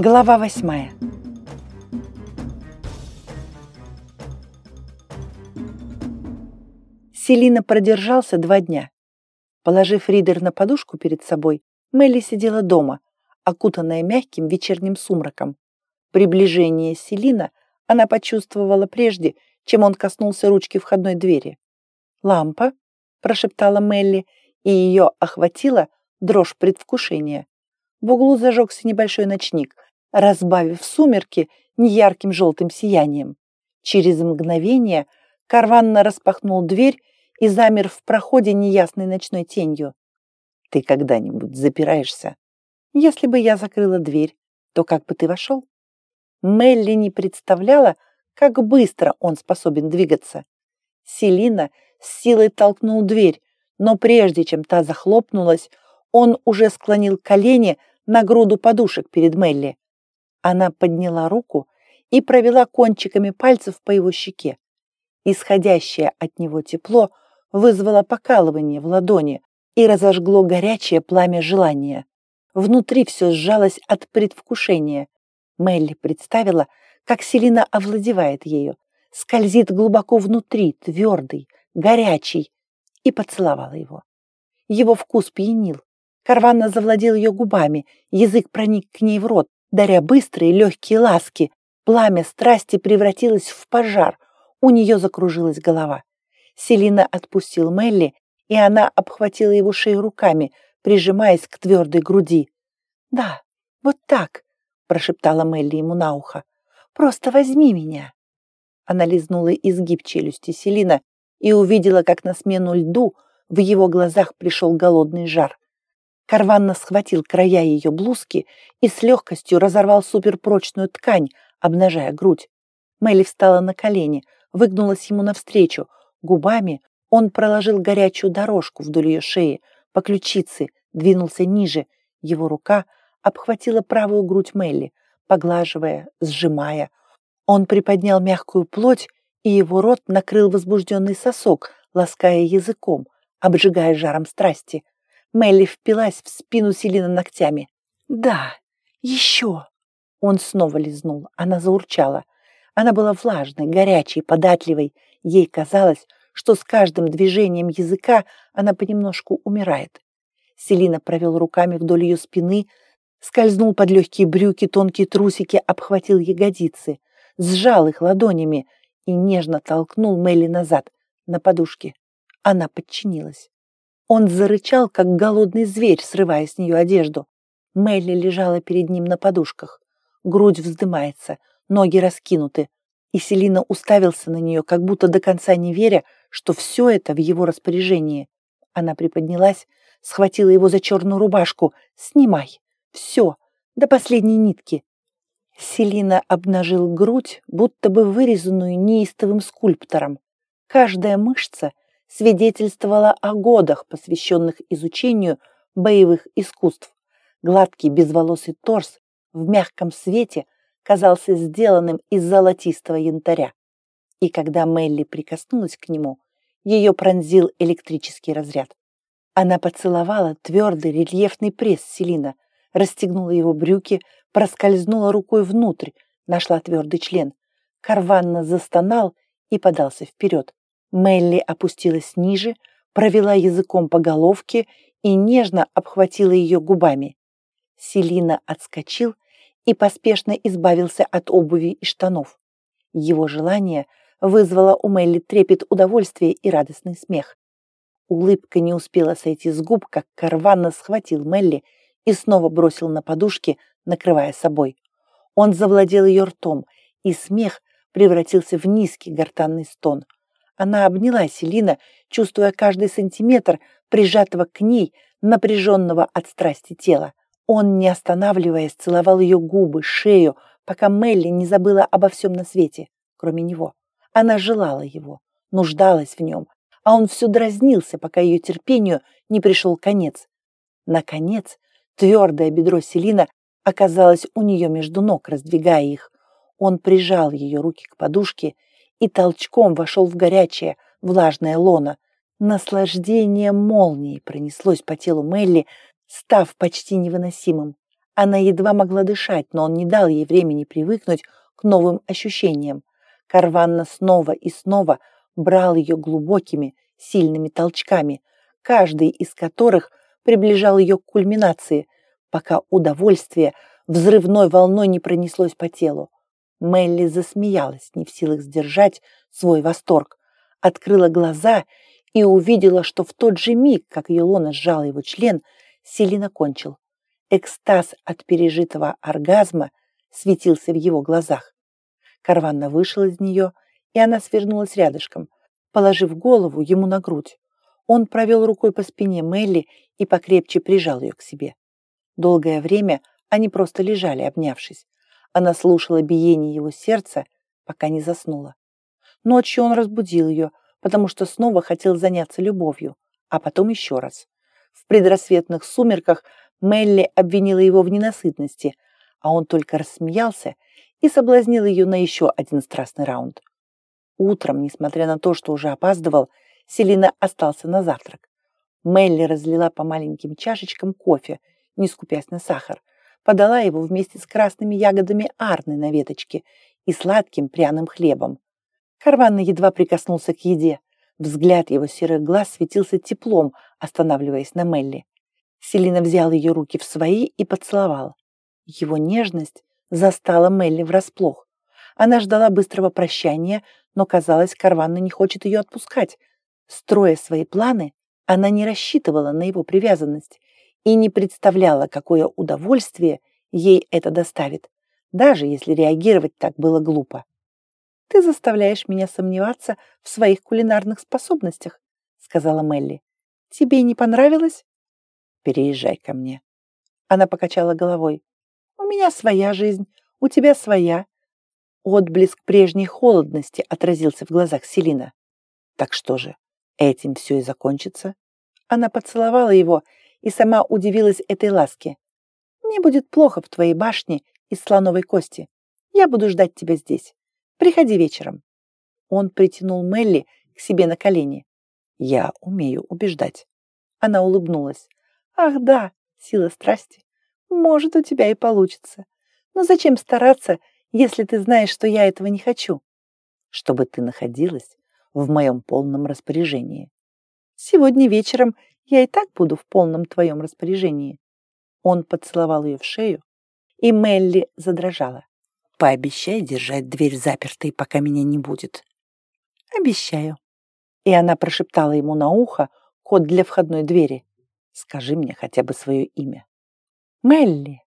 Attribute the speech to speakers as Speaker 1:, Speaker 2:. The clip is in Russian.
Speaker 1: Глава восьмая. Селина продержался два дня. Положив Ридер на подушку перед собой, Мелли сидела дома, окутанная мягким вечерним сумраком. Приближение Селина она почувствовала прежде, чем он коснулся ручки входной двери. «Лампа?» – прошептала Мелли, и ее охватила дрожь предвкушения. В углу зажегся небольшой ночник – разбавив сумерки неярким желтым сиянием. Через мгновение Карванна распахнул дверь и замер в проходе неясной ночной тенью. «Ты когда-нибудь запираешься?» «Если бы я закрыла дверь, то как бы ты вошел?» Мелли не представляла, как быстро он способен двигаться. Селина с силой толкнул дверь, но прежде чем та захлопнулась, он уже склонил колени на груду подушек перед Мелли. Она подняла руку и провела кончиками пальцев по его щеке. Исходящее от него тепло вызвало покалывание в ладони и разожгло горячее пламя желания. Внутри все сжалось от предвкушения. Мелли представила, как Селина овладевает ею, скользит глубоко внутри, твердый, горячий, и поцеловала его. Его вкус пьянил. Карванна завладел ее губами, язык проник к ней в рот, даря быстрые легкие ласки. Пламя страсти превратилось в пожар, у нее закружилась голова. Селина отпустил Мелли, и она обхватила его шею руками, прижимаясь к твердой груди. «Да, вот так», — прошептала Мелли ему на ухо. «Просто возьми меня». Она лизнула изгиб челюсти Селина и увидела, как на смену льду в его глазах пришел голодный жар. Карванна схватил края ее блузки и с легкостью разорвал суперпрочную ткань, обнажая грудь. Мелли встала на колени, выгнулась ему навстречу. Губами он проложил горячую дорожку вдоль ее шеи, по ключице, двинулся ниже. Его рука обхватила правую грудь Мелли, поглаживая, сжимая. Он приподнял мягкую плоть, и его рот накрыл возбужденный сосок, лаская языком, обжигая жаром страсти. Мелли впилась в спину Селины ногтями. «Да, еще!» Он снова лизнул. Она заурчала. Она была влажной, горячей, податливой. Ей казалось, что с каждым движением языка она понемножку умирает. Селина провел руками вдоль ее спины, скользнул под легкие брюки, тонкие трусики, обхватил ягодицы, сжал их ладонями и нежно толкнул Мелли назад, на подушке. Она подчинилась. Он зарычал, как голодный зверь, срывая с нее одежду. Мелли лежала перед ним на подушках. Грудь вздымается, ноги раскинуты. И Селина уставился на нее, как будто до конца не веря, что все это в его распоряжении. Она приподнялась, схватила его за черную рубашку. «Снимай! Все! До последней нитки!» Селина обнажил грудь, будто бы вырезанную неистовым скульптором. Каждая мышца — свидетельствовала о годах, посвященных изучению боевых искусств. Гладкий безволосый торс в мягком свете казался сделанным из золотистого янтаря. И когда Мелли прикоснулась к нему, ее пронзил электрический разряд. Она поцеловала твердый рельефный пресс Селина, расстегнула его брюки, проскользнула рукой внутрь, нашла твердый член. Карванна застонал и подался вперед. Мелли опустилась ниже, провела языком по головке и нежно обхватила ее губами. Селина отскочил и поспешно избавился от обуви и штанов. Его желание вызвало у Мелли трепет удовольствия и радостный смех. Улыбка не успела сойти с губ, как Карванна схватил Мелли и снова бросил на подушки, накрывая собой. Он завладел ее ртом, и смех превратился в низкий гортанный стон – она обняла Селина, чувствуя каждый сантиметр прижатого к ней напряженного от страсти тела. Он, не останавливаясь, целовал ее губы, шею, пока Мелли не забыла обо всем на свете, кроме него. Она желала его, нуждалась в нем, а он все дразнился, пока ее терпению не пришел конец. Наконец, твердое бедро Селина оказалось у нее между ног, раздвигая их. Он прижал ее руки к подушке и толчком вошел в горячее, влажное лоно. Наслаждение молнией пронеслось по телу Мелли, став почти невыносимым. Она едва могла дышать, но он не дал ей времени привыкнуть к новым ощущениям. Карванна снова и снова брал ее глубокими, сильными толчками, каждый из которых приближал ее к кульминации, пока удовольствие взрывной волной не пронеслось по телу. Мелли засмеялась, не в силах сдержать свой восторг, открыла глаза и увидела, что в тот же миг, как Елона сжала его член, Селина кончил. Экстаз от пережитого оргазма светился в его глазах. Карванна вышел из нее, и она свернулась рядышком, положив голову ему на грудь. Он провел рукой по спине Мелли и покрепче прижал ее к себе. Долгое время они просто лежали, обнявшись. Она слушала биение его сердца, пока не заснула. Ночью он разбудил ее, потому что снова хотел заняться любовью, а потом еще раз. В предрассветных сумерках Мелли обвинила его в ненасытности, а он только рассмеялся и соблазнил ее на еще один страстный раунд. Утром, несмотря на то, что уже опаздывал, Селина остался на завтрак. Мелли разлила по маленьким чашечкам кофе, не скупясь на сахар, подала его вместе с красными ягодами арны на веточке и сладким пряным хлебом. Карванна едва прикоснулся к еде. Взгляд его серых глаз светился теплом, останавливаясь на Мелли. Селина взял ее руки в свои и поцеловал. Его нежность застала Мелли врасплох. Она ждала быстрого прощания, но, казалось, Карванна не хочет ее отпускать. Строя свои планы, она не рассчитывала на его привязанность и не представляла, какое удовольствие ей это доставит, даже если реагировать так было глупо. «Ты заставляешь меня сомневаться в своих кулинарных способностях», сказала Мелли. «Тебе не понравилось?» «Переезжай ко мне». Она покачала головой. «У меня своя жизнь, у тебя своя». Отблеск прежней холодности отразился в глазах Селина. «Так что же, этим все и закончится?» Она поцеловала его и сама удивилась этой ласке. «Мне будет плохо в твоей башне из слоновой кости. Я буду ждать тебя здесь. Приходи вечером». Он притянул Мелли к себе на колени. «Я умею убеждать». Она улыбнулась. «Ах да, сила страсти. Может, у тебя и получится. Но зачем стараться, если ты знаешь, что я этого не хочу?» «Чтобы ты находилась в моем полном распоряжении». «Сегодня вечером я и так буду в полном твоем распоряжении». Он поцеловал ее в шею, и Мелли задрожала. «Пообещай держать дверь запертой, пока меня не будет». «Обещаю». И она прошептала ему на ухо код для входной двери. «Скажи мне хотя бы свое имя». «Мелли».